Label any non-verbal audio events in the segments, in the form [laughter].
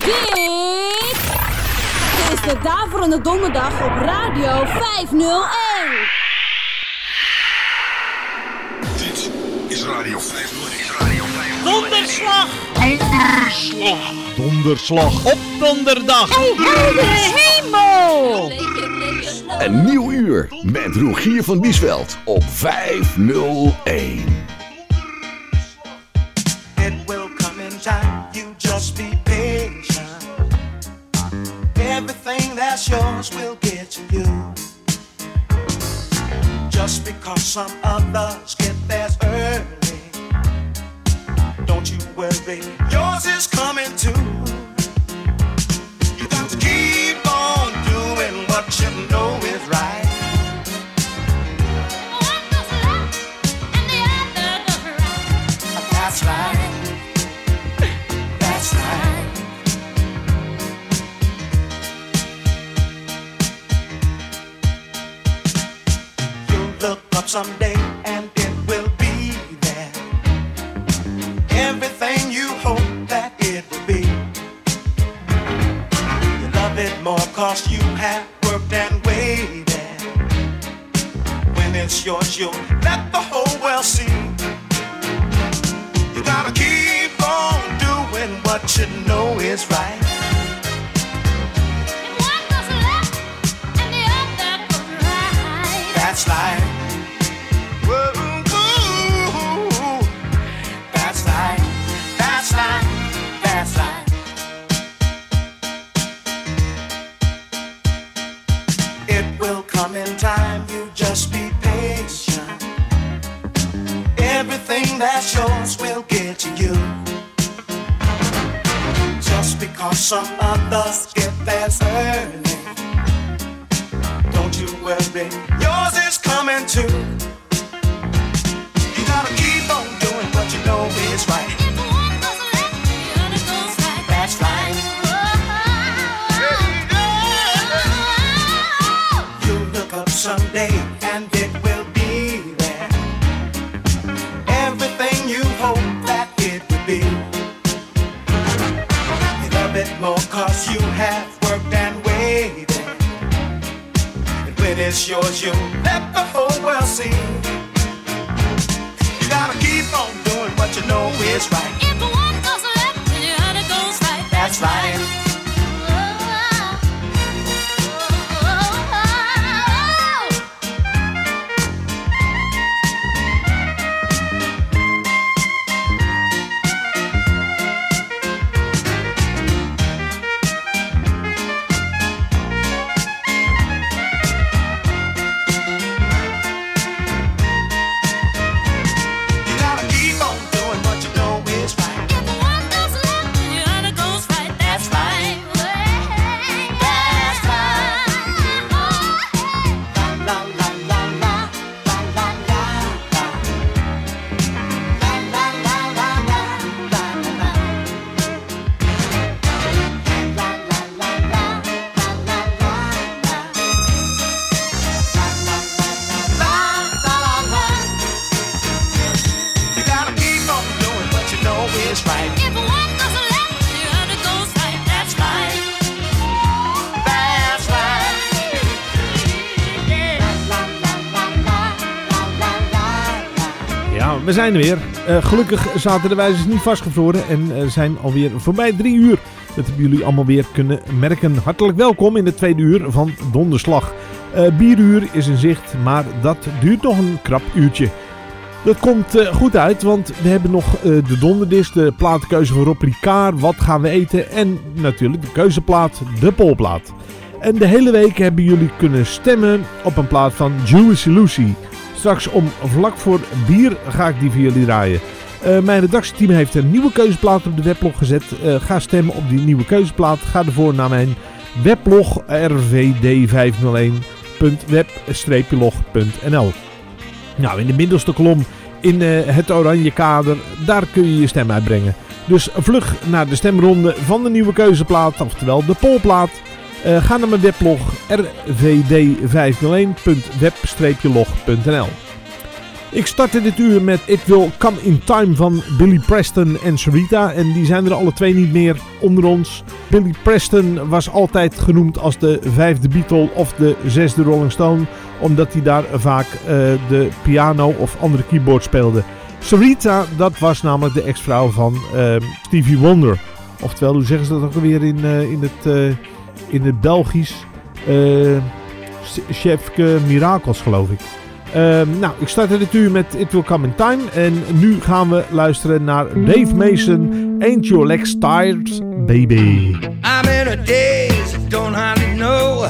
Dit is de Daverende Donderdag op Radio 501. Dit is Radio 501. Is Radio 501. Donderslag! Donderslag. Donderslag. Op donderdag! hemel! Een nieuw uur met Rogier van Biesveld op 501. It will come in time, you just be That's yours will get to you. Just because some others get theirs early, don't you worry, yours is coming too. Someday and it will be there. Everything you hope that it will be. You love it more cause you have worked and waited. When it's yours, you'll let the whole world see. You gotta keep on doing what you know is right. Just be patient. Everything that's yours will get to you. Just because some others get theirs early. Don't you worry, yours is coming too. You gotta keep on doing what you know is right. That's right. You look up someday it's yours, you let the whole world see. You gotta keep on doing what you know is right. If the one goes left, then your other goes right. That's right. We zijn er weer. Eh, gelukkig zaten de wijzers niet vastgevroren en eh, zijn alweer voorbij drie uur. Dat hebben jullie allemaal weer kunnen merken. Hartelijk welkom in de tweede uur van Donderslag. Eh bieruur is in zicht, maar dat duurt nog een krap uurtje. Dat komt goed uit, want we hebben nog de donderdis, de plaatkeuze van Rob wat gaan we eten en natuurlijk de keuzeplaat, de polplaat. En de hele week hebben jullie kunnen stemmen op een plaat van Jewish Lucy. Straks om vlak voor bier ga ik die voor jullie draaien. Eh, mijn redactieteam heeft een nieuwe keuzeplaat op de weblog gezet. Eh, ga stemmen op die nieuwe keuzeplaat. Ga ervoor naar mijn weblog rvd501.web-log.nl Nou, in de middelste kolom in eh, het oranje kader, daar kun je je stem uitbrengen. Dus vlug naar de stemronde van de nieuwe keuzeplaat, oftewel de polplaat. Eh, ga naar mijn weblog rvd501.web-log.nl Ik startte dit uur met It Will Come In Time van Billy Preston en Sarita. En die zijn er alle twee niet meer onder ons. Billy Preston was altijd genoemd als de vijfde Beatle of de zesde Rolling Stone. Omdat hij daar vaak uh, de piano of andere keyboard speelde. Sarita, dat was namelijk de ex-vrouw van uh, Stevie Wonder. Oftewel, hoe zeggen ze dat ook alweer in, uh, in, het, in het Belgisch? Chefke Mirakels, geloof ik. Um, nou, ik startte dit uur met It Will Come In Time. En nu gaan we luisteren naar Dave Mason. Ain't Your Legs Tired, Baby. I'm in a daze, don't hardly know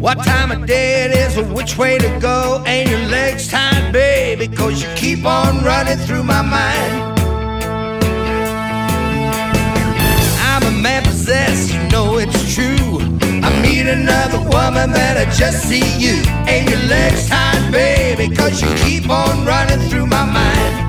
What time of day it is or which way to go Ain't your legs tired, baby Cause you keep on running through my mind it's true I meet another woman, man, I just see you. Ain't your legs tied, baby, cause you keep on running through my mind.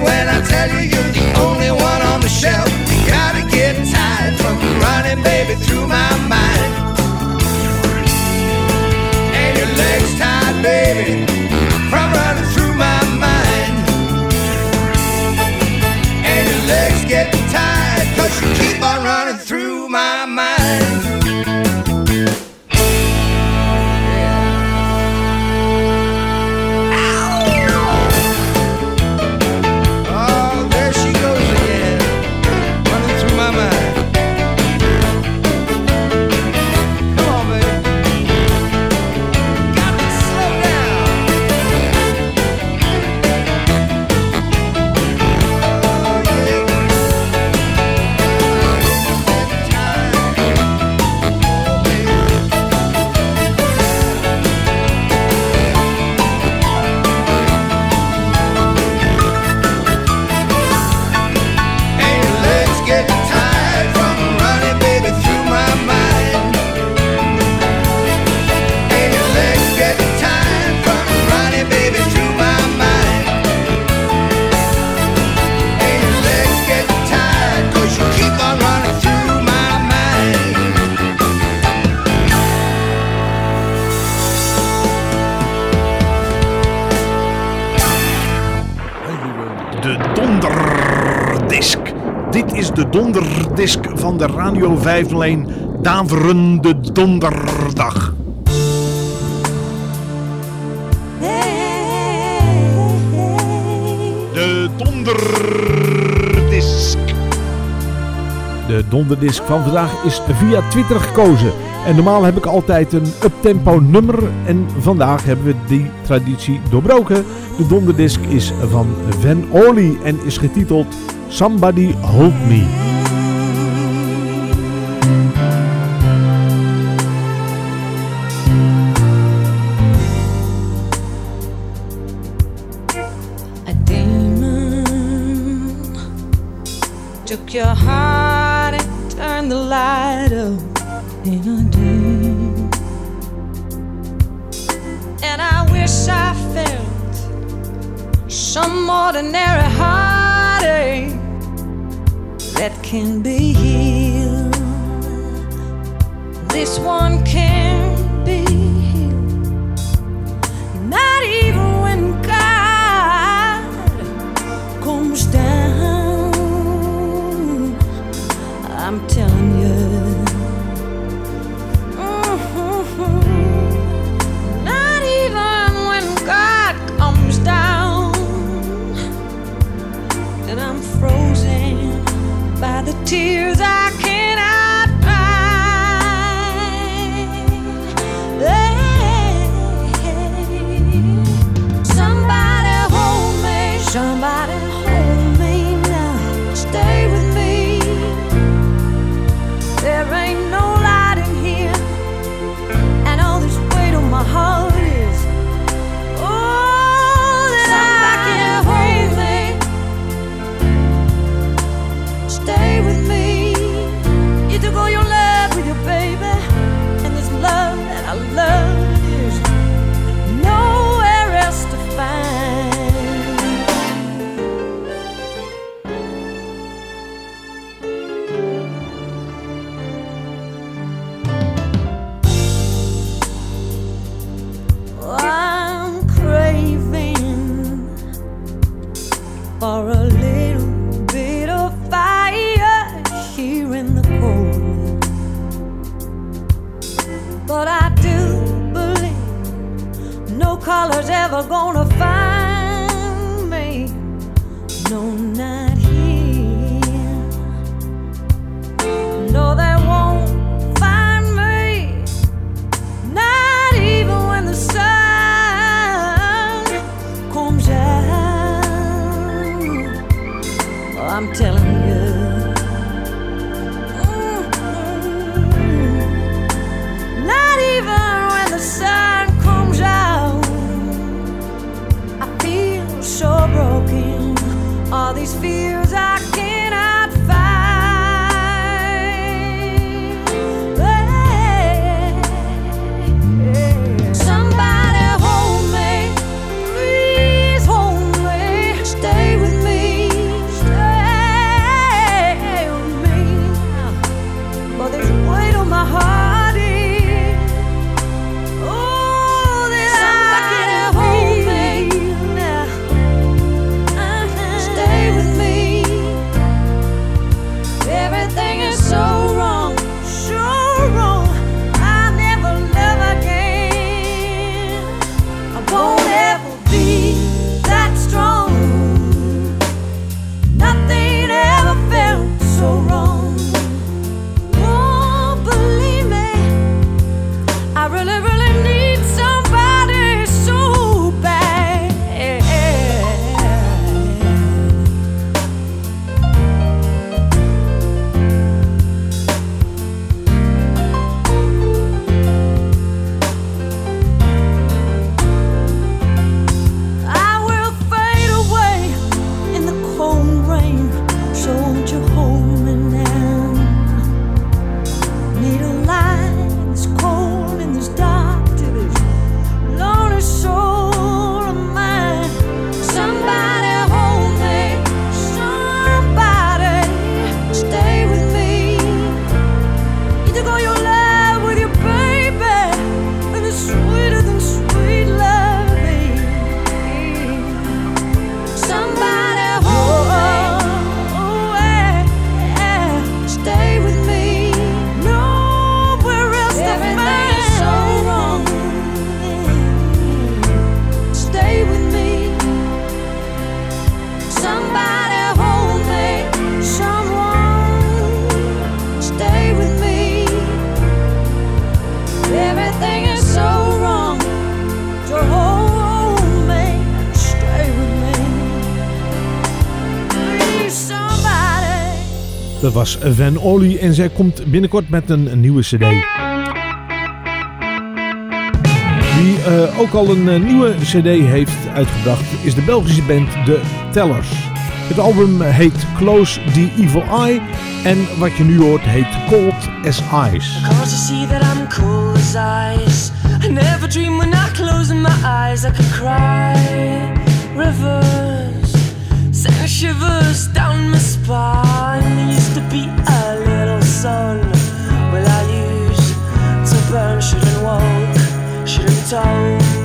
When I tell you you're de Radio 501 Daverende Donderdag. De donderdisk. De donderdisk van vandaag is via Twitter gekozen. En normaal heb ik altijd een uptempo nummer. En vandaag hebben we die traditie doorbroken. De donderdisk is van Van Orley en is getiteld Somebody Hold Me. Took your heart and turned the light up in a dream. And I wish I felt some ordinary heartache that can be healed. This one can't never gonna find Van Olie en zij komt binnenkort met een nieuwe cd. Wie eh, ook al een eh, nieuwe cd heeft uitgebracht is de Belgische band De Tellers. Het album heet Close the Evil Eye en wat je nu hoort heet Cold as Ice. You see that I'm as ice? I never dream when my eyes I cry river shivers down my spine. There used to be a little sun. Well, I used to burn, shouldn't walk, shouldn't talk.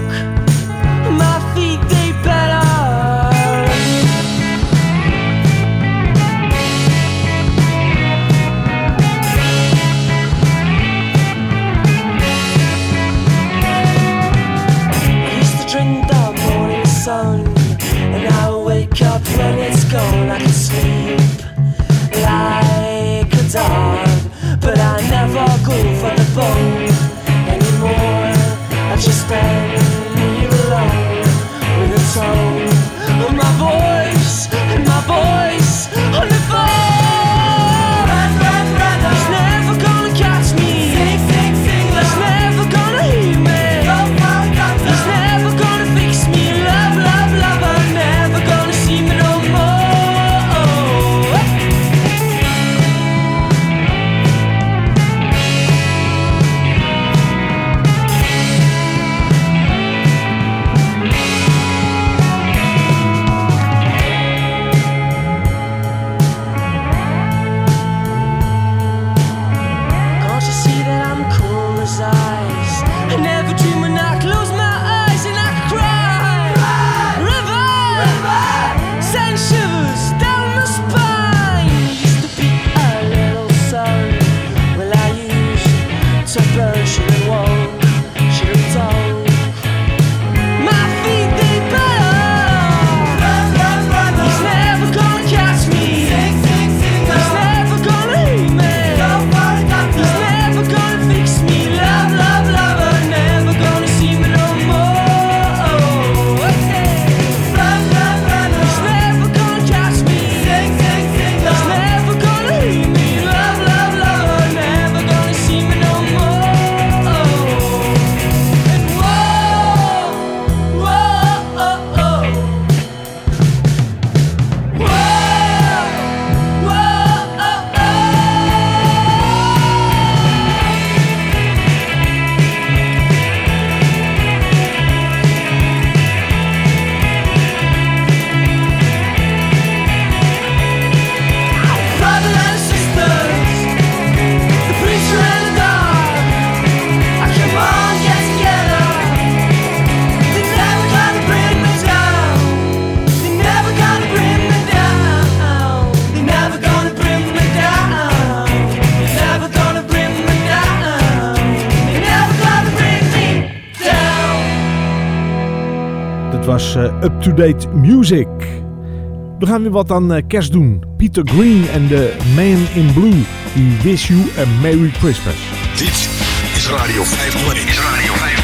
Was eh, Up To Date Music. We gaan weer wat aan eh, kerst doen. Peter Green en de Man in Blue. We wish you a Merry Christmas. Dit is Radio 501. Is Radio 501.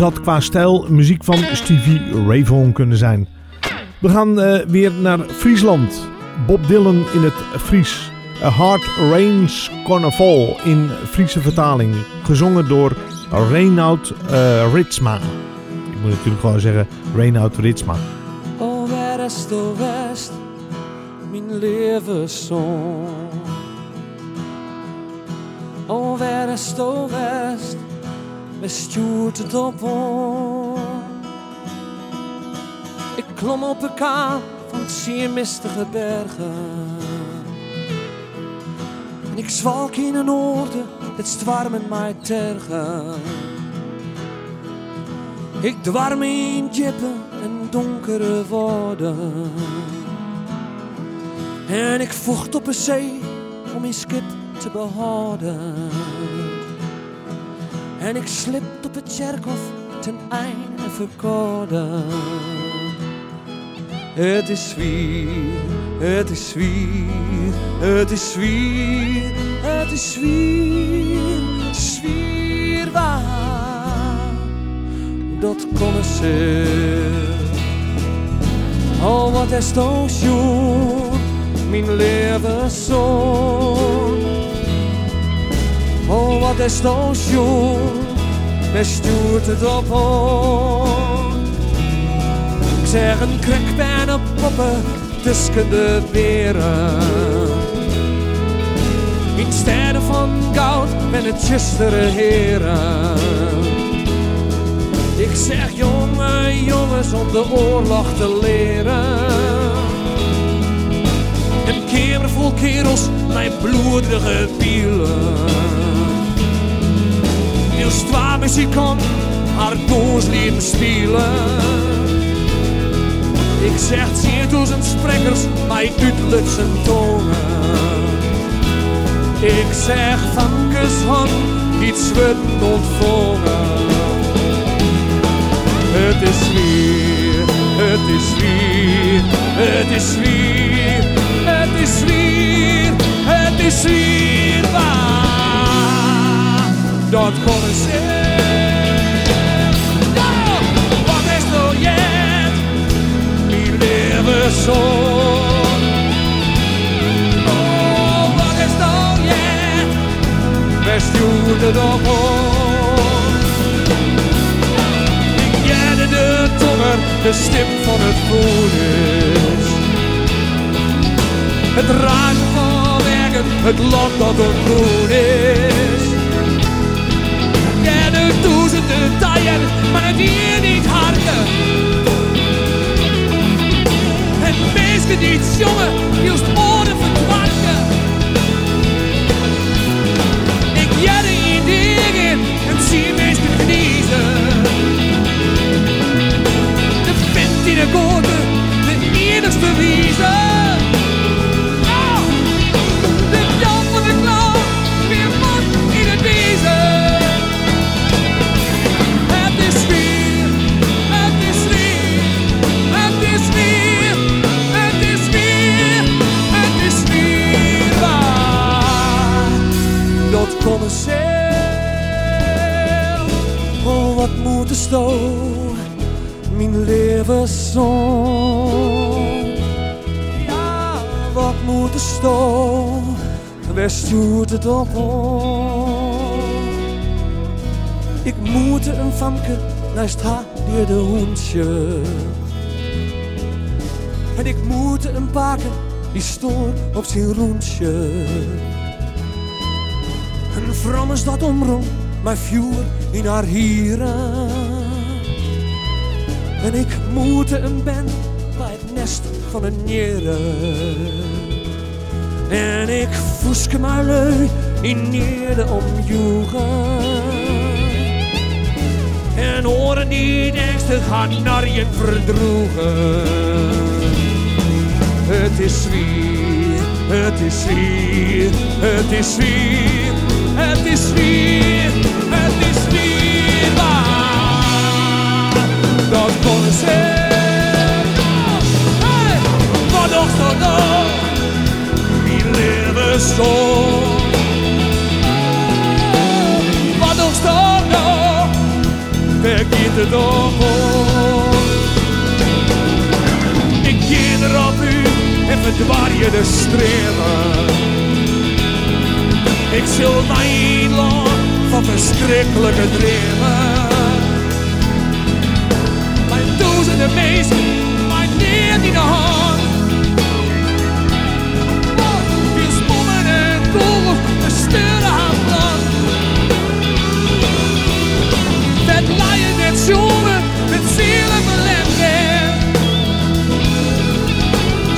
Had qua stijl muziek van Stevie Ray kunnen zijn. We gaan eh, weer naar Friesland. Bob Dylan in het Fries. A Hard Rains Carnival in Friese vertaling. Gezongen door Reinoud eh, Ritsma. Ik moet natuurlijk gewoon zeggen Reinoud Ritsma. O west, o west, mijn levenszon. O west, o west, we stuurt het op. Ik klom op de kaan van zeer mistige bergen. En ik zwalk in een oorde, het stwarmen mij tergen. Ik dwarm in diepe en donkere woorden. En ik vocht op een zee om mijn schip te behouden. En ik slipt op het kerkhof ten einde verkouden. Het is wie Het is zwier, het is zwier, het is zwier, zwier waar. Dat kon ze. Oh, wat is toch mijn leven zoon. Oh, wat is toch schoon, mij stuurt het op ons. Ik zeg een krekpijn op poppen tussen de beren. In steden van goud ben het justere heren. Ik zeg jonge jongens om de oorlog te leren. Een kamer vol kerels met bloederige pielen. Kon haar doos lieten spelen. Ik zeg duizend sprekers met uitlutsen tonen. Ik zeg van kushand iets wordt ontvangen. Het is weer, het is weer, het is weer, het is weer, het is weer waar. Dat zeggen. Nou, wat is nou jet? Mijn leven zo. Oh, wat is nou jet? Wij stuurden op ons. Ik jette de tonger, de stip van het voeders. Het raakt van werken, het land dat ontgroen is. Naast haar de hoentje. En ik moet een paken die stoor op zijn roentje. Een vrouw is dat omrong, maar vuur in haar hieren. En ik moet een ben bij het nest van een nieren. En ik voeske maar lui in nierde omjoegen. En oren die gaan narjen verdroegen. Het is weer, het is weer, het is weer, het is weer, het is weer waar. Dat kon zeggen. Hey, wat nog zo nog, wie leven zo. Nog ik keer er op u en verdwaar je de strelen. Ik zul land van verschrikkelijke dreven. Mijn duizenden meesten, mijn neer in de hand. Met zielen verlemd.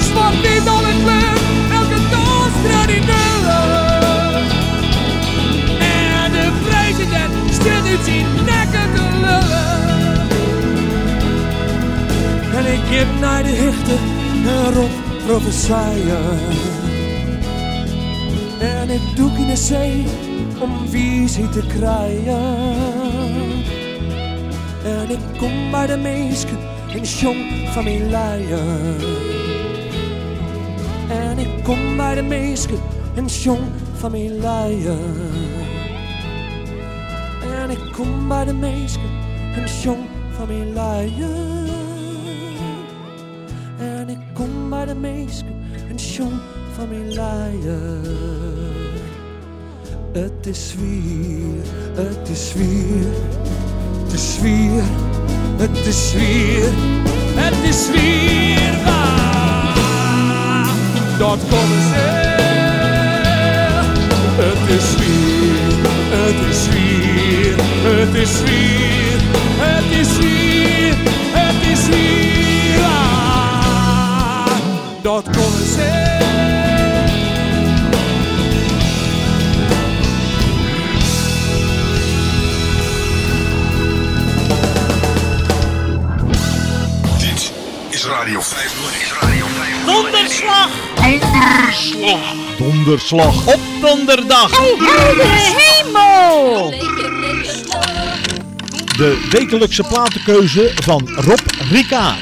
Zwart niet al het kleur, elke doos nullen. En de president stilt uit zijn nekken te lullen. En ik heb naar de hichte erop profetieën. En ik doe in de zee om visie te krijgen. En ik kom bij de meesten in jong van mijn leien. En ik kom bij de meesten en jong van mijn. En ik kom bij de meesten en jong van mijn. En ik kom bij de meesten en jong van mijn luien. Het is weer, het is weer, is weer, het is weer, het is weer waar. Dat komen ze. Het is weer, het is weer, Donderslag. Op donderdag. hemel! De wekelijkse platenkeuze van Rob Rika.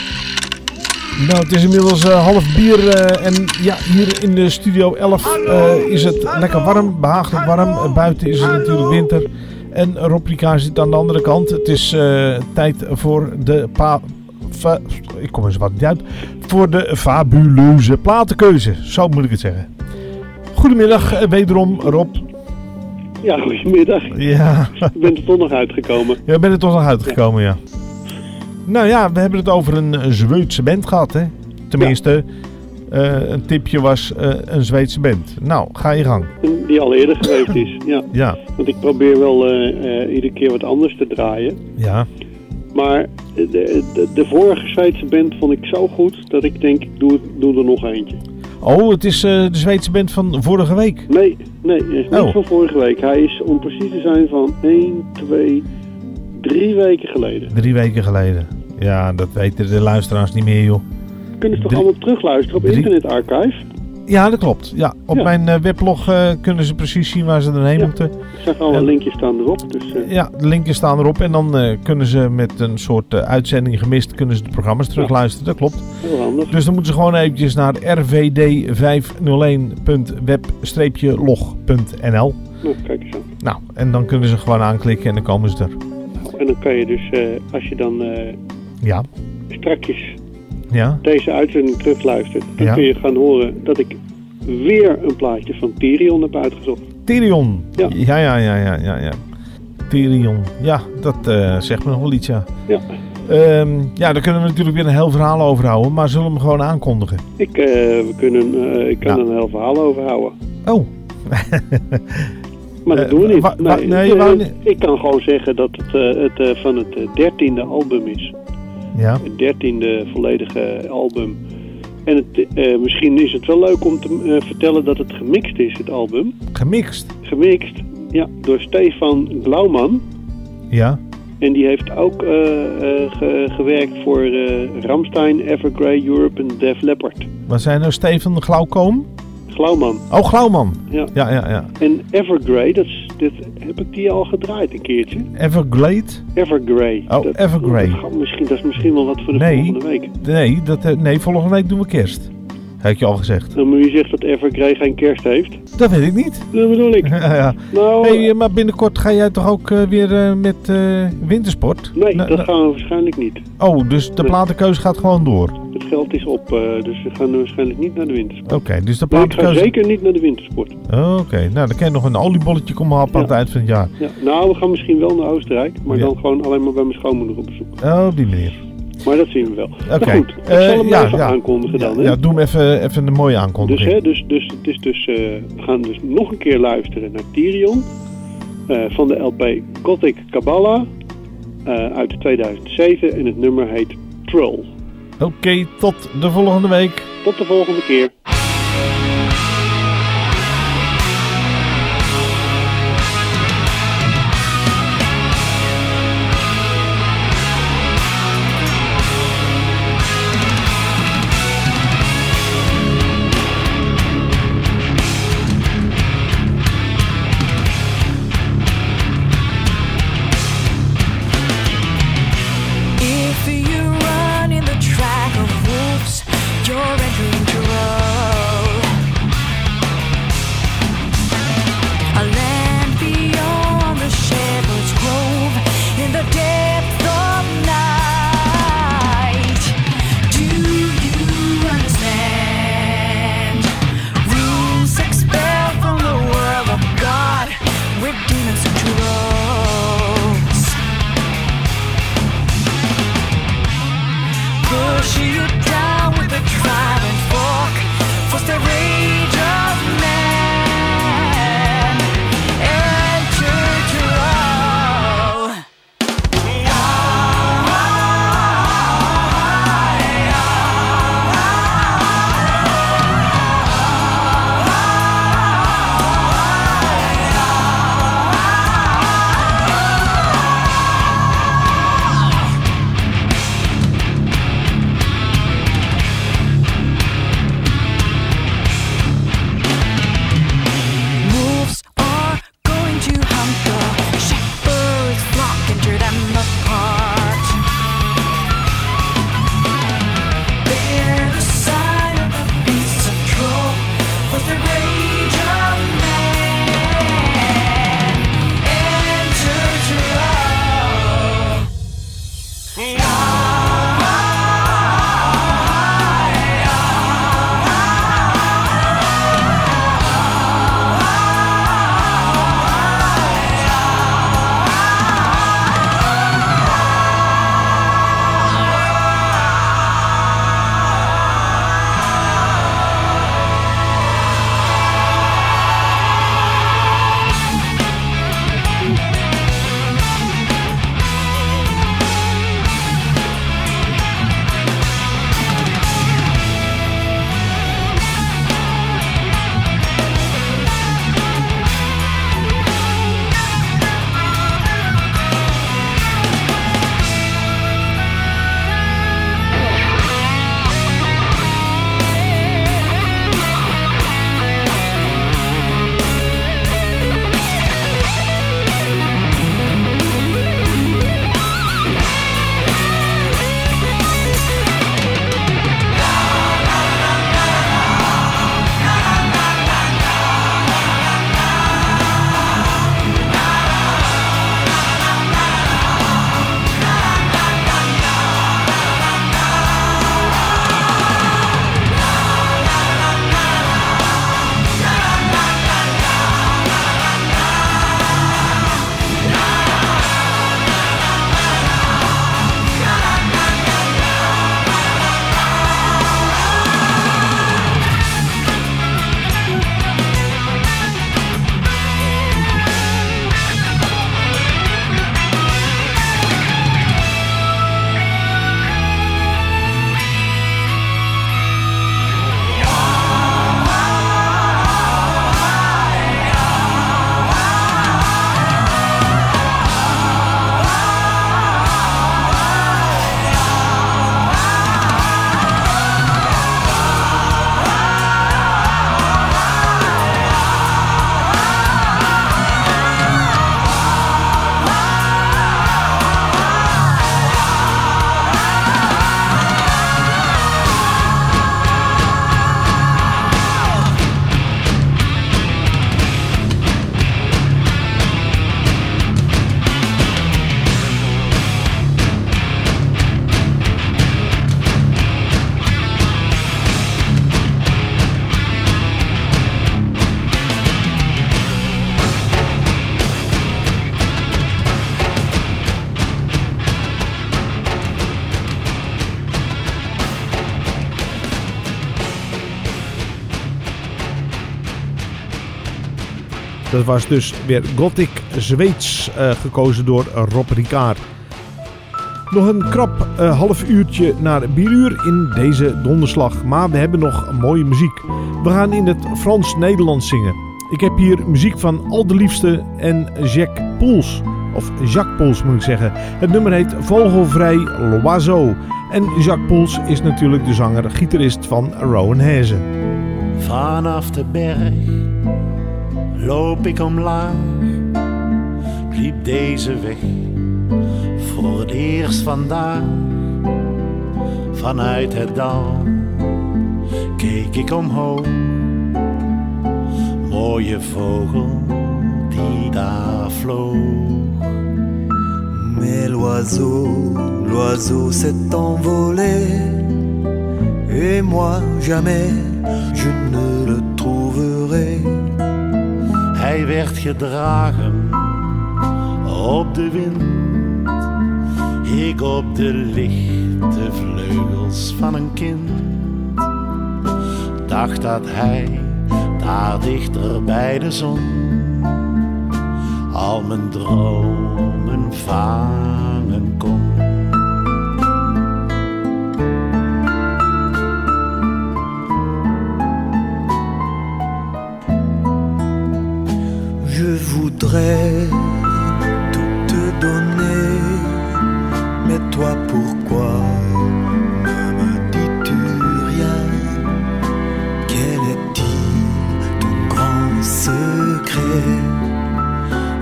Nou, het is inmiddels eh, half bier eh, en ja, hier in de studio 11 eh, is het lekker warm, behagelijk warm. Buiten is het natuurlijk winter en Rob Rika zit aan de andere kant. Het is eh, tijd voor de pa... ik kom eens wat niet uit. Voor de fabuleuze platenkeuze, zo moet ik het zeggen. Goedemiddag, eh, wederom Rob. Ja, goedemiddag. Ja, Ik ben er toch nog uitgekomen. je bent er toch nog uitgekomen, ja. Nou ja, we hebben het over een eh, Zweedse band gehad, hè. Tenminste, eh, een tipje was een Zweedse band. Nou, ga je gang. Die al eerder geweest is. Ja. Ja, Want ik probeer wel iedere keer wat anders te draaien. ja. Maar de, de, de vorige Zweedse band vond ik zo goed dat ik denk, ik doe, doe er nog eentje. Oh, het is eh, de Zweedse band van vorige week. Nee, nee, het is niet Oh. van vorige week. Hij is, om precies te zijn, van 1, 2, 3 weken geleden. Drie weken geleden. Ja, dat weten de luisteraars niet meer, joh. Kunnen ze toch Drie- allemaal terugluisteren op drie- Internet Archive? Ja, dat klopt. Ja, op Ja. mijn eh, weblog eh, kunnen ze precies zien waar ze erheen Ja. moeten. Ik zag al En- een linkje staan erop. Dus eh, Ja, de linkjes staan erop. En dan eh, kunnen ze met een soort eh, uitzending gemist, kunnen ze de programma's terugluisteren. Dat klopt. heel handig. Dus dan moeten ze gewoon eventjes naar rvd501.web-log.nl. Nou, kijk eens aan. Nou, en dan kunnen ze gewoon aanklikken en dan komen ze er. En dan kan je dus, eh, als je dan eh Ja, strakjes ja, deze uitzending terugluistert, dan Ja. kun je gaan horen dat ik weer een plaatje van Tyrion heb uitgezocht. Tyrion. Ja. ja, ja, ja, ja, ja. ja. Tyrion. Ja, dat eh, zegt me nog wel iets, ja. Ja. Ehm, ja, daar kunnen we natuurlijk weer een heel verhaal over houden, maar zullen we hem gewoon aankondigen? Ik, eh, we kunnen, eh, ik kan Ja. er een heel verhaal over houden. Oh, [laughs] Maar dat doen we niet. nee, nee, [laughs] ik kan gewoon zeggen dat het, het van het dertiende album is. Ja. Het dertiende volledige album. En het, eh, misschien is het wel leuk om te eh, vertellen dat het gemixt is, het album. Gemixt. Gemixt, ja, door Stefan Glauman. Ja. En die heeft ook eh, ge- gewerkt voor Ramstein, Evergrey, Europe en Def Leppard. Wat zijn nou Steven Glauwkoom? Glauman, Oh, Glauwman. ja. Ja, ja, ja. En Evergrey, dat, is, dat heb ik die al gedraaid een keertje. Everglade? Evergrey. Oh, dat, Evergrey. Dat, misschien, dat is misschien wel wat voor de Nee. volgende week. Nee, dat, eh, nee, volgende week doen we kerst. Heb ik je al gezegd. Dan moet je zeggen dat Evergrey geen kerst heeft. Dat weet ik niet. Dat bedoel ik. ja, [laughs] ja. Nou, Hey, eh, maar binnenkort ga jij toch ook eh, weer eh, met eh, wintersport? nee, Nou, dat nou- gaan we waarschijnlijk niet. Oh, dus de Nee. platenkeuze gaat gewoon door. Het geld is op, eh, dus we gaan waarschijnlijk niet naar de wintersport. Oké, dus de Maar ik ga platenkeuze... zeker niet naar de wintersport. Oké, nou dan kan je nog een oliebolletje komen happen aan het Ja. eind van het jaar. Ja. Nou, we gaan misschien wel naar Oostenrijk, maar Ja. dan gewoon alleen maar bij mijn schoonmoeder op bezoek. Oh, die manier. Maar dat zien we wel. Oké. Maar goed, ik Eh, zal hem ja, even ja. aankondigen Ja, dan. Hè? ja, doe hem even, even een mooie Dus, aankondiging. hè, dus, dus het is dus, eh, we gaan dus nog een keer luisteren naar Tyrion eh, van de LP Gothic Kabbalah eh, uit 2007 en het nummer heet Troll. Oké, tot de volgende week. Tot de volgende keer. Was dus weer Gothic Zweeds, uh, gekozen door Rob Ricard. Nog een krap uh, half uurtje naar bieruur in deze donderslag. Maar we hebben nog mooie muziek. We gaan in het Frans-Nederlands zingen. Ik heb hier muziek van Al de Liefste en Jacques Poels. Of Jacques Poels moet ik zeggen. Het nummer heet Vogelvrij Loiseau. En Jacques Poels is natuurlijk de zanger-gitarist van Rowan Hazen. Vanaf de berg loop ik omlaag. Liep deze weg voor het eerst vandaag. Vanuit het dal keek ik omhoog. Mooie vogel die daar vloog. Mais l'oiseau, l'oiseau s'est envolé. Et moi jamais je ne. Hij werd gedragen op de wind. Ik op de lichte vleugels van een kind. Dacht dat hij daar dichter bij de zon al mijn dromen vangen kon. Voudrais tout te donner, mais toi pourquoi ne me dis-tu rien? Quel est-il ton grand secret?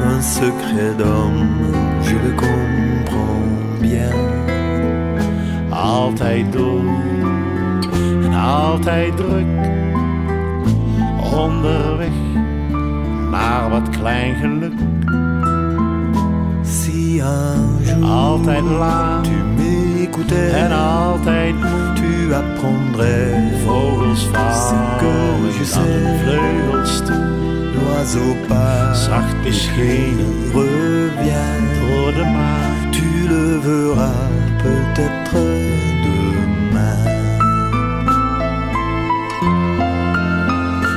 Un secret d'homme, je le comprends bien. Altijd en altijd druk. Onderweg naar wat klein geluk. Si un jour Altijd laat tu m'écoutais en altijd tu apprendrais Vogels que je aan vleugels toe. L'oiseau part, Zacht beschenen revient. door de maan. Tu le verras peut-être demain.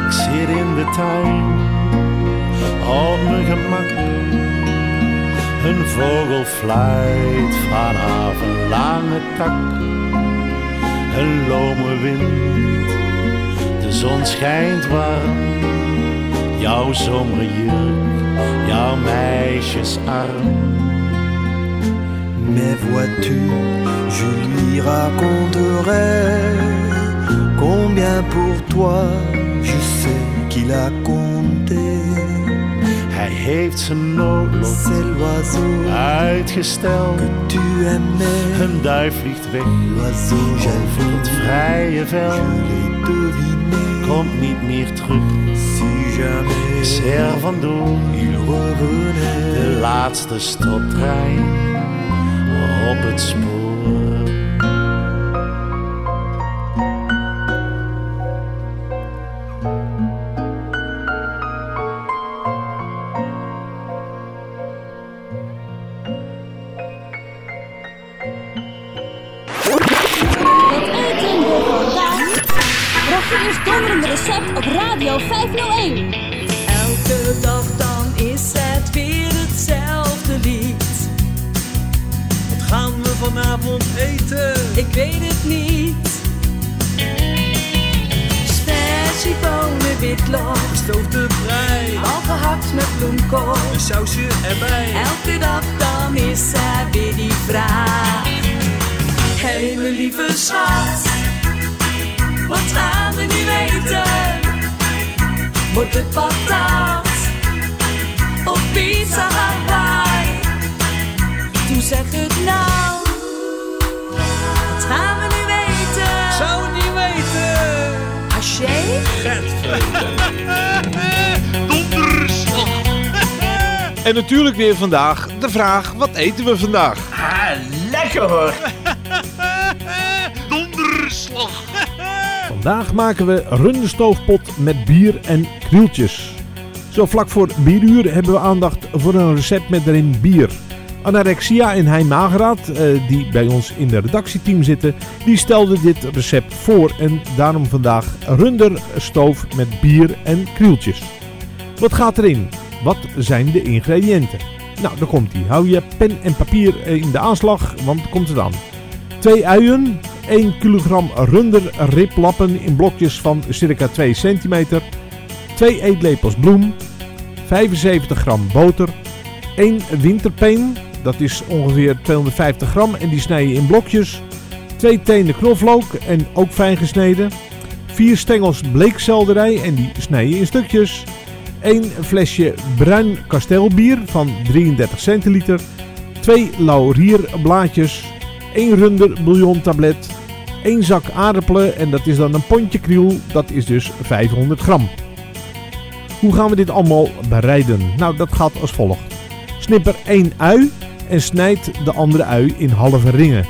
Ik zit in de tuin op mijn gemak. Een vogel fluit vanaf een lange tak. Een lome wind, de zon schijnt warm. Jouw zomerjurk, jouw meisjesarm. Mais vois-tu, je lui raconterai combien pour toi je sais qu'il a compté. Hij heeft zijn noodlot uitgesteld. Een duif vliegt weg over het vrije Je veld. Komt niet meer terug, is er vandoor. De laatste stoptrein op het spoor. Haché? [laughs] [laughs] En natuurlijk weer vandaag de vraag, wat eten we vandaag? Lekker hoor. [laughs] Vandaag maken we runderstoofpot met bier en krieltjes. Zo vlak voor bieruur hebben we aandacht voor een recept met erin bier. Anorexia en Hein Mageraad, eh, die bij ons in de redactieteam zitten, die stelden dit recept voor en daarom vandaag runderstoof met bier en krieltjes. Wat gaat erin? Wat zijn de ingrediënten? Nou, daar komt ie. Hou je pen en papier eh, in de aanslag, want komt het aan. 2 uien, 1 kilogram runder riplappen in blokjes van circa 2 centimeter, 2 eetlepels bloem, 75 gram boter, 1 winterpeen, dat is ongeveer 250 gram en die snij je in blokjes, 2 tenen knoflook en ook fijn gesneden, 4 stengels bleekselderij en die snij je in stukjes, 1 flesje bruin kasteelbier van 33 centiliter, 2 laurierblaadjes, 1 runder bouillontablet, 1 zak aardappelen en dat is dan een pondje kriel, dat is dus 500 gram. Hoe gaan we dit allemaal bereiden? Nou, dat gaat als volgt. Snipper 1 ui en snijd de andere ui in halve ringen.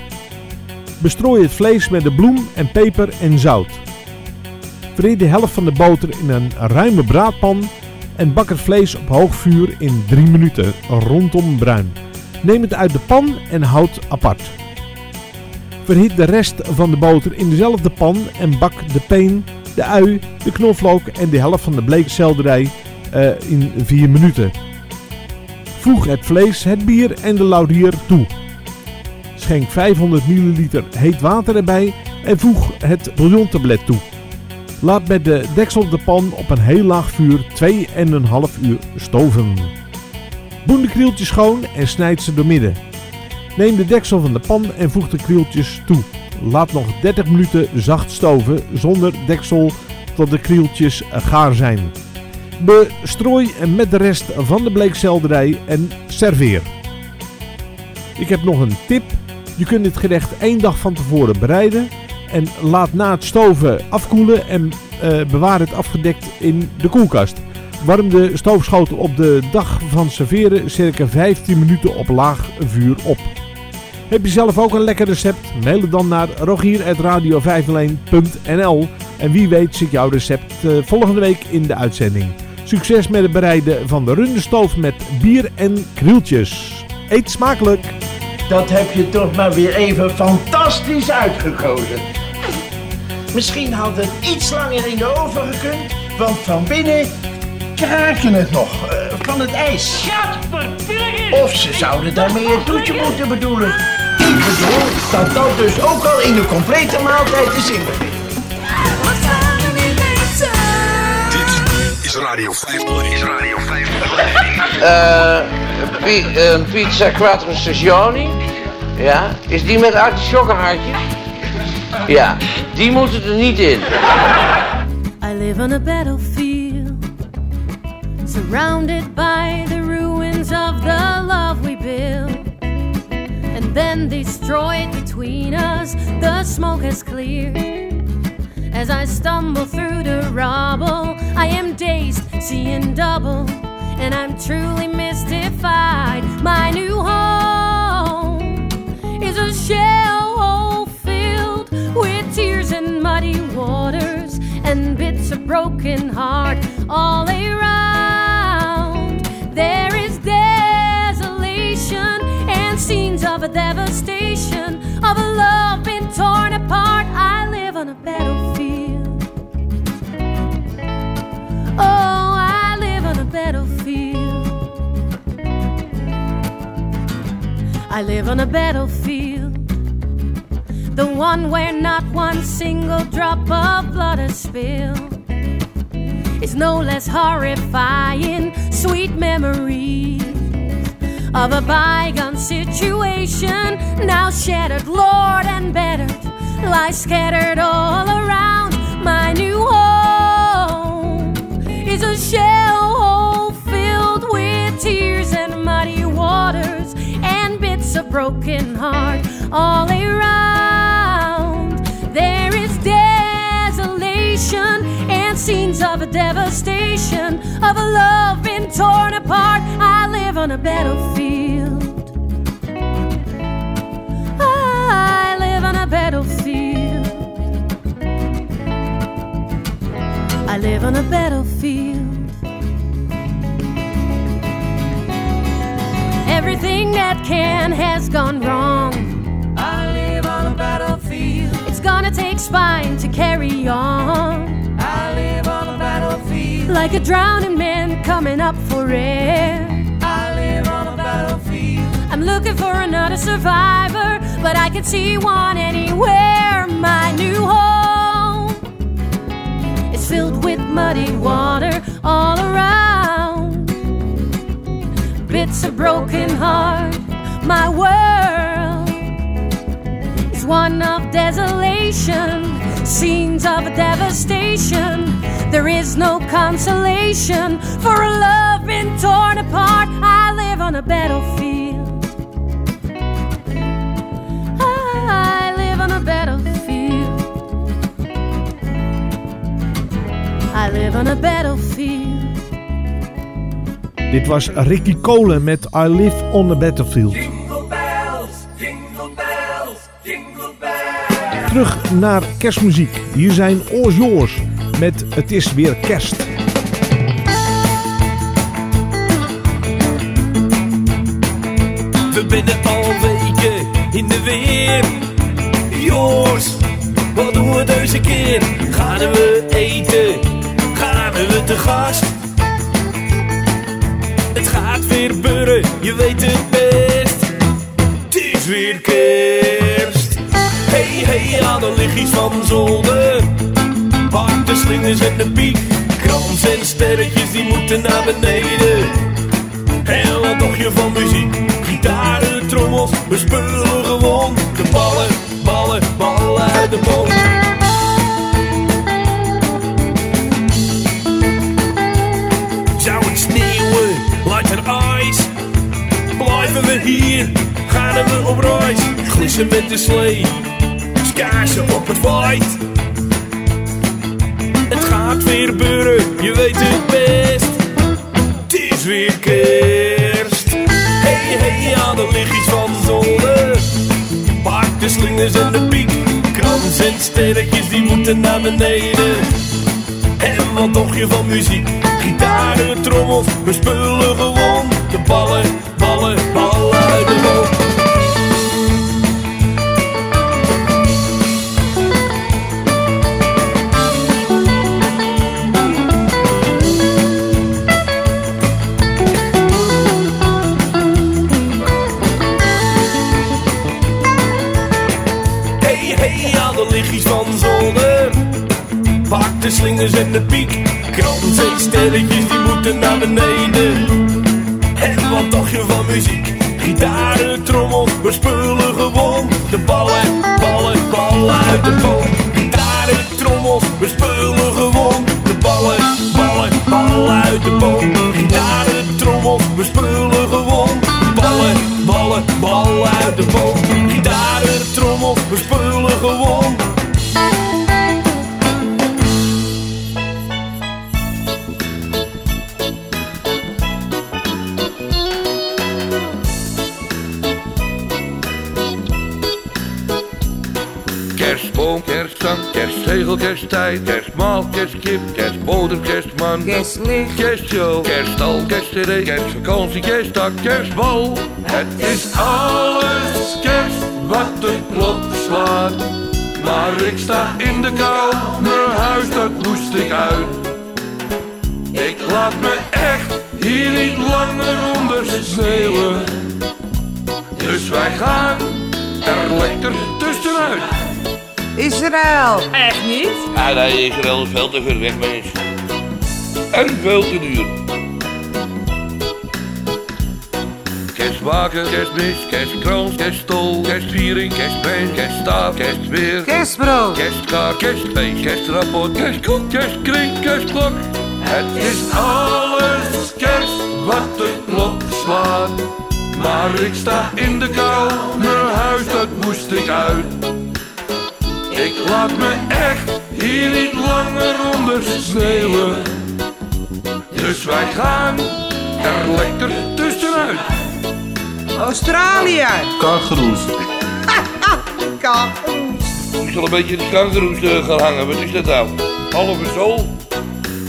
Bestrooi het vlees met de bloem en peper en zout. Verhit de helft van de boter in een ruime braadpan en bak het vlees op hoog vuur in 3 minuten rondom bruin. Neem het uit de pan en houd apart. Verhit de rest van de boter in dezelfde pan en bak de peen, de ui, de knoflook en de helft van de bleekselderij uh, in 4 minuten. Voeg het vlees, het bier en de laurier toe. Schenk 500 ml heet water erbij en voeg het bouillontablet toe. Laat met de deksel de pan op een heel laag vuur 2,5 uur stoven. Boen de krieltjes schoon en snijd ze door midden. Neem de deksel van de pan en voeg de krieltjes toe. Laat nog 30 minuten zacht stoven zonder deksel tot de krieltjes gaar zijn. Bestrooi met de rest van de bleekselderij en serveer. Ik heb nog een tip. Je kunt dit gerecht één dag van tevoren bereiden. En laat na het stoven afkoelen en uh, bewaar het afgedekt in de koelkast. Warm de stoofschotel op de dag van serveren circa 15 minuten op laag vuur op. Heb je zelf ook een lekker recept? Mail het dan naar rogier.radio501.nl En wie weet zit jouw recept uh, volgende week in de uitzending. Succes met het bereiden van de rundestoof met bier en krieltjes. Eet smakelijk! Dat heb je toch maar weer even fantastisch uitgekozen. Misschien had het iets langer in de oven gekund, want van binnen kraken het nog uh, van het ijs. Of ze zouden daarmee een toetje moeten bedoelen. Ik bedoel dat dat dus ook al in de complete maaltijd te zin bevindt. Is Radio 501. Is Radio 501. Uh, een pizza quattro stagioni. Ja, is die met artichokkenhartje? Ja, die moeten er niet in. I live on a battlefield, surrounded by the ruins of the love we built, and then destroyed between us. The smoke has cleared. As I stumble through the rubble, I am dazed, seeing double, and I'm truly mystified. My new home is a shell hole filled with tears and muddy waters and bits of broken heart all around. There is desolation and scenes of a devastation of a love been torn apart. I live I live on a battlefield. The one where not one single drop of blood is spilled It's no less horrifying. Sweet memories of a bygone situation, now shattered, Lord, and battered, lie scattered all around. My new home is a shell broken heart all around. There is desolation and scenes of a devastation of a love been torn apart. I live on a battlefield. I live on a battlefield. I live on a battlefield. Everything that can has gone wrong. I live on a battlefield. It's gonna take spine to carry on. I live on a battlefield. like a drowning man coming up for air. I live on a battlefield. I'm looking for another survivor, but I can see one anywhere. My new home is filled with muddy water all around. Bits a broken heart. My world is one of desolation, scenes of devastation. There is no consolation for a love been torn apart. I live on a battlefield. I live on a battlefield. I live on a battlefield. Dit was Ricky Kolen met I Live on the Battlefield. Terug naar kerstmuziek. Hier zijn Oors Yours met Het is weer kerst. We binnen al weken in de weer. Joors, wat doen we deze keer? Gaan we eten? Gaan we te gast? Je weet het best. Het is weer kerst. Hey, hey, aan de lichtjes van zolder. Pak de slingers en de piek. Krans en sterretjes, die moeten naar beneden. En wat dacht je van muziek? Gitaren, trommels, we spullen gewoon. De ballen, ballen, ballen uit de boom. Blijven we hier, gaan we op reis? Glissen met de slee, skaarsen op het white. Het gaat weer burren, je weet het best. Het is weer kerst. Hey, hey, aan de lichtjes van zolder. Pak de slingers en de piek. Krans en sterretjes, die moeten naar beneden. En wat dacht je van muziek? Gitaren, trommels, we spullen gewoon. Beneden. En wat dacht je van muziek? Gitaren, trommels, we spullen gewoon. De ballen, ballen, ballen uit de boom. Kerstlicht. kerstshow, kerststal, kerstcd, kerstvakantie, kerstdag, kerstbal. Het is alles kerst wat de klok slaat. Maar ik sta in de kou, mijn huis dat moest ik uit. Ik laat me echt hier niet langer onder sneeuwen. Dus wij gaan er lekker tussenuit. Israël. Echt niet? Ja, nee, Israël is veel te ver weg, mens. En veel te duur. Kerstwagen, kerstmis, kerstkrans, kerststol, kerstviering, kerstbeen, kerststaaf, kerstweer. Kerstbrood. Kerstkaart, kerstfeest, kerstrapport, kerstkok, kerstkring, kerstklok. Het is alles kerst wat de klok slaat. Maar ik sta in de kou, mijn huis dat moest ik uit. Ik laat me echt hier niet langer onder sneeuwen. Dus wij gaan er lekker tussenuit. Australië. Kangeroes. [laughs] Kangeroes. Ik zal een beetje de kangeroes eh, gaan hangen. Wat is dat nou? Halve zool.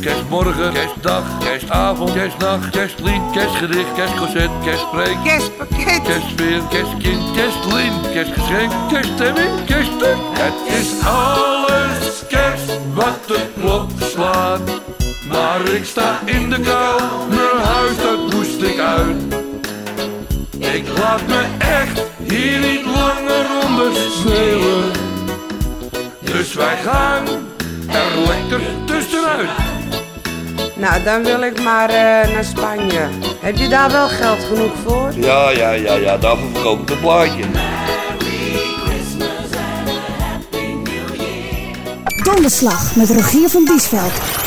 Kerstmorgen, kerstdag, kerstavond, kerstnacht, kerstlied, kerstgedicht, kerstconcert, kerstpreek, kerstpakket, kerstsfeer, kerstkind, kerstlin, kerstgeschenk, kerststemming, kerststuk. Het is alles kerst wat de klok slaat. Maar ik sta in de kou, mijn huis dat moest ik uit. Ik laat me echt hier niet langer onder sneeuwen. Dus wij gaan er lekker tussenuit. Nou, dan wil ik maar eh, naar Spanje. Heb je daar wel geld genoeg voor? Ja, ja, ja, ja, daarvoor verkoop ik een plaatje. Donderslag met Rogier van Diesveld.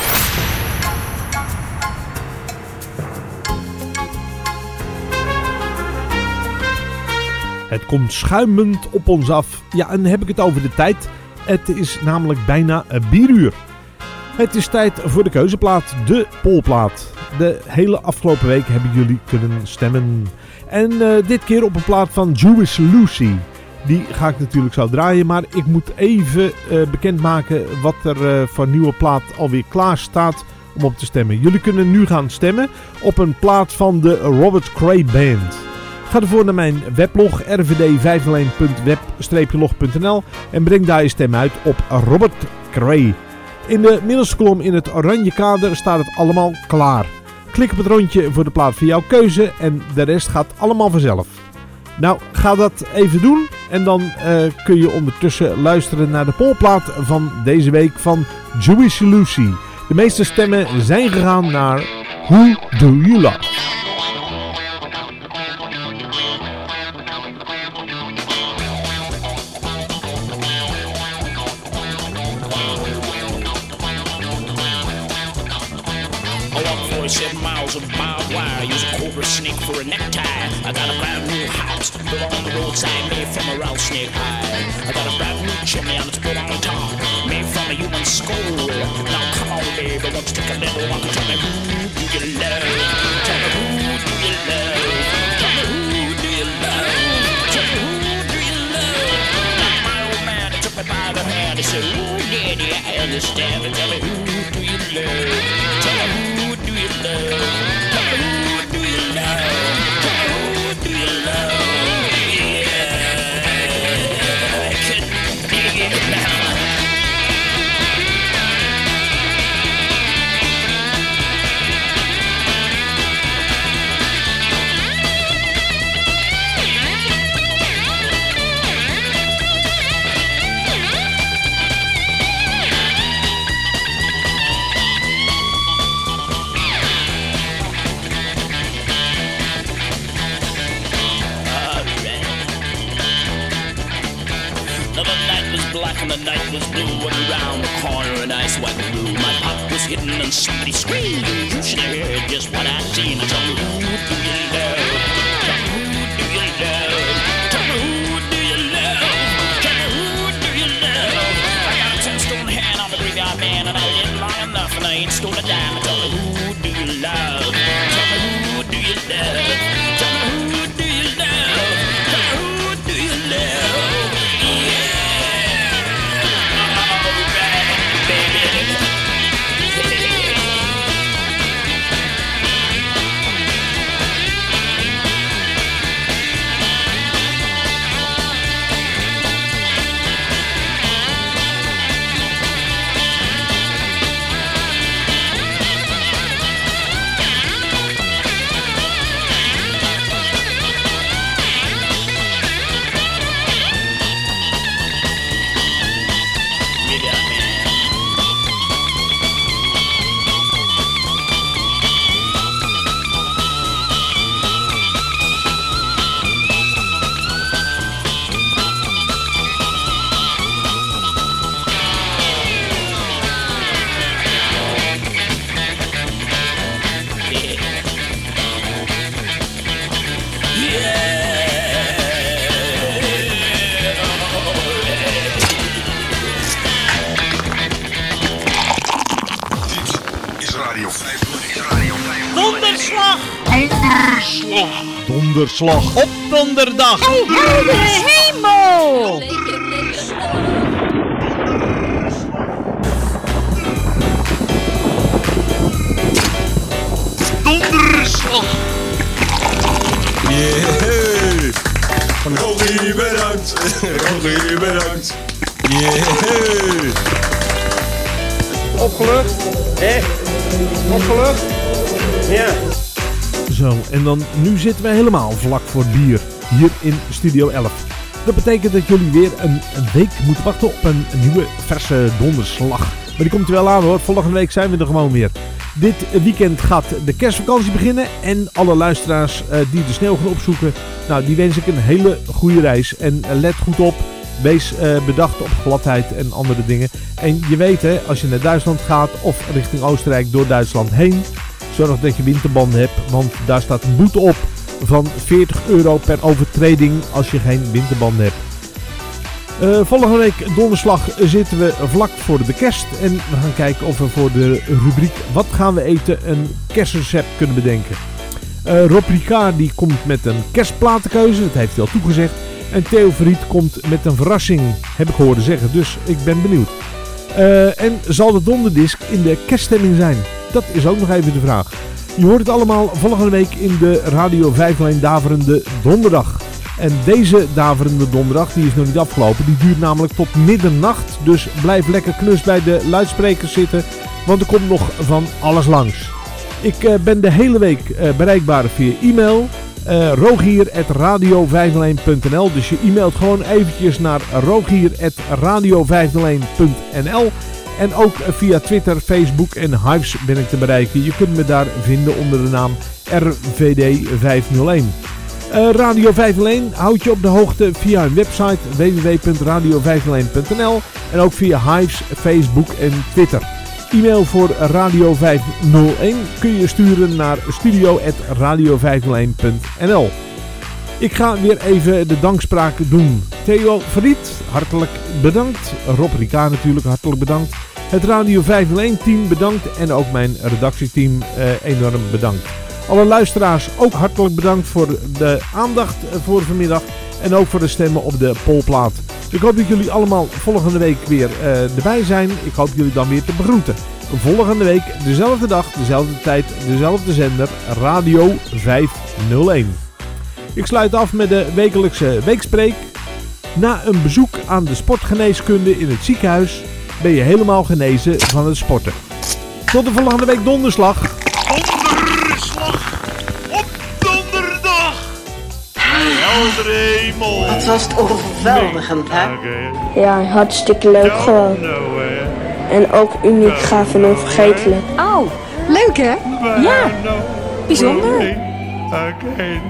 Het komt schuimend op ons af. Ja, en dan heb ik het over de tijd. Het is namelijk bijna bieruur. Het is tijd voor de keuzeplaat, de polplaat. De hele afgelopen week hebben jullie kunnen stemmen. En eh, dit keer op een plaat van Jewish Lucy. Die ga ik natuurlijk zo draaien, maar ik moet even eh, bekendmaken wat er eh, voor nieuwe plaat alweer klaar staat om op te stemmen. Jullie kunnen nu gaan stemmen op een plaat van de Robert Cray Band. Ga ervoor naar mijn weblog rvd501.web-log.nl en breng daar je stem uit op Robert Cray. In de middelste kolom in het oranje kader staat het allemaal klaar. Klik op het rondje voor de plaat van jouw keuze en de rest gaat allemaal vanzelf. Nou, ga dat even doen en dan eh, kun je ondertussen luisteren naar de polplaat van deze week van Jewish Lucy. De meeste stemmen zijn gegaan naar Who Do You Love? For a necktie. I got a brand new house built on the roadside, made from a rattlesnake hide. I got a brand new chimney on its put on top, made from a human skull. Now come on, baby, won't you take a little walk and tell me who do you love? Tell me who do you love? Tell me who do you love? Tell me who do you love? My old man, took me by the hand, he said, Ooh, daddy, I understand. Tell me who do you love? Just what I seen Radio 501. Is Radio 501. Donderslag! Donderslag! Donderslag op donderdag. Heldere hemel! Donderslag! Yeah. Rogie, bedankt. Rogie, bedankt. Yeah. Opgelucht? Hè? Opgelucht? Ja. Zo, en dan nu zitten we helemaal vlak voor bier. Hier in Studio 11. Dat betekent dat jullie weer een, week moeten wachten op een, een nieuwe verse donderslag. Maar die komt er wel aan hoor. Volgende week zijn we er gewoon weer. Dit weekend gaat de kerstvakantie beginnen. En alle luisteraars eh, die de sneeuw gaan opzoeken. Nou, die wens ik een hele goede reis. En eh, let goed op. Wees eh, bedacht op gladheid en andere dingen. En je weet hè, als je naar Duitsland gaat of richting Oostenrijk door Duitsland heen. Zorg dat je winterbanden hebt. Want daar staat een boete op van 40 euro per overtreding als je geen winterbanden hebt. Eh, volgende week donderslag zitten we vlak voor de kerst. En we gaan kijken of we voor de rubriek Wat gaan we eten een kerstrecept kunnen bedenken. Eh, Rob Ricard die komt met een kerstplatenkeuze, dat heeft hij al toegezegd. En Theo Verriet komt met een verrassing, heb ik horen zeggen. Dus ik ben benieuwd. Eh, en zal de donderdisc in de kerststemming zijn? Dat is ook nog even de vraag. Je hoort het allemaal volgende week in de Radio 5 Lijn Daverende Donderdag. En deze Daverende Donderdag, die is nog niet afgelopen. Die duurt namelijk tot middernacht. Dus blijf lekker knus bij de luidsprekers zitten. Want er komt nog van alles langs. Ik eh, ben de hele week eh, bereikbaar via e-mail. Eh rogier.radio501.nl Dus je e-mailt gewoon eventjes naar rogier.radio501.nl En ook via Twitter, Facebook en Hives ben ik te bereiken. Je kunt me daar vinden onder de naam RVD501. Eh, Radio 501 houdt je op de hoogte via hun website www.radio501.nl en ook via Hives, Facebook en Twitter. E-mail voor Radio 501 kun je sturen naar studio.radio501.nl Ik ga weer even de dankspraak doen. Theo Verriet, hartelijk bedankt. Rob Rika natuurlijk, hartelijk bedankt. Het Radio 501 team bedankt en ook mijn redactieteam eh, enorm bedankt. Alle luisteraars ook hartelijk bedankt voor de aandacht voor vanmiddag. En ook voor de stemmen op de polplaat. Ik hoop dat jullie allemaal volgende week weer eh, erbij zijn. Ik hoop jullie dan weer te begroeten. Volgende week dezelfde dag, dezelfde tijd, dezelfde zender. Radio 501. Ik sluit af met de wekelijkse weekspreek. Na een bezoek aan de sportgeneeskunde in het ziekenhuis ben je helemaal genezen van het sporten. Tot de volgende week donderslag. Donderslag Wat was het overweldigend, hè? Ja, hartstikke leuk gewoon. En ook uniek, gaaf en onvergetelijk. Oh, leuk hè? Ja, bijzonder. Again.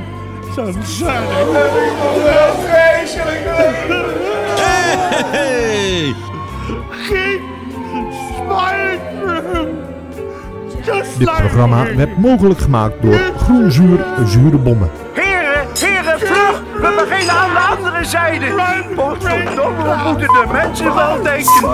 Hey! Geen Just Dit programma werd mogelijk gemaakt door Groenzuur Zure Bommen. We beginnen aan de andere zijde. Potverdomme, wat moeten de mensen wel denken?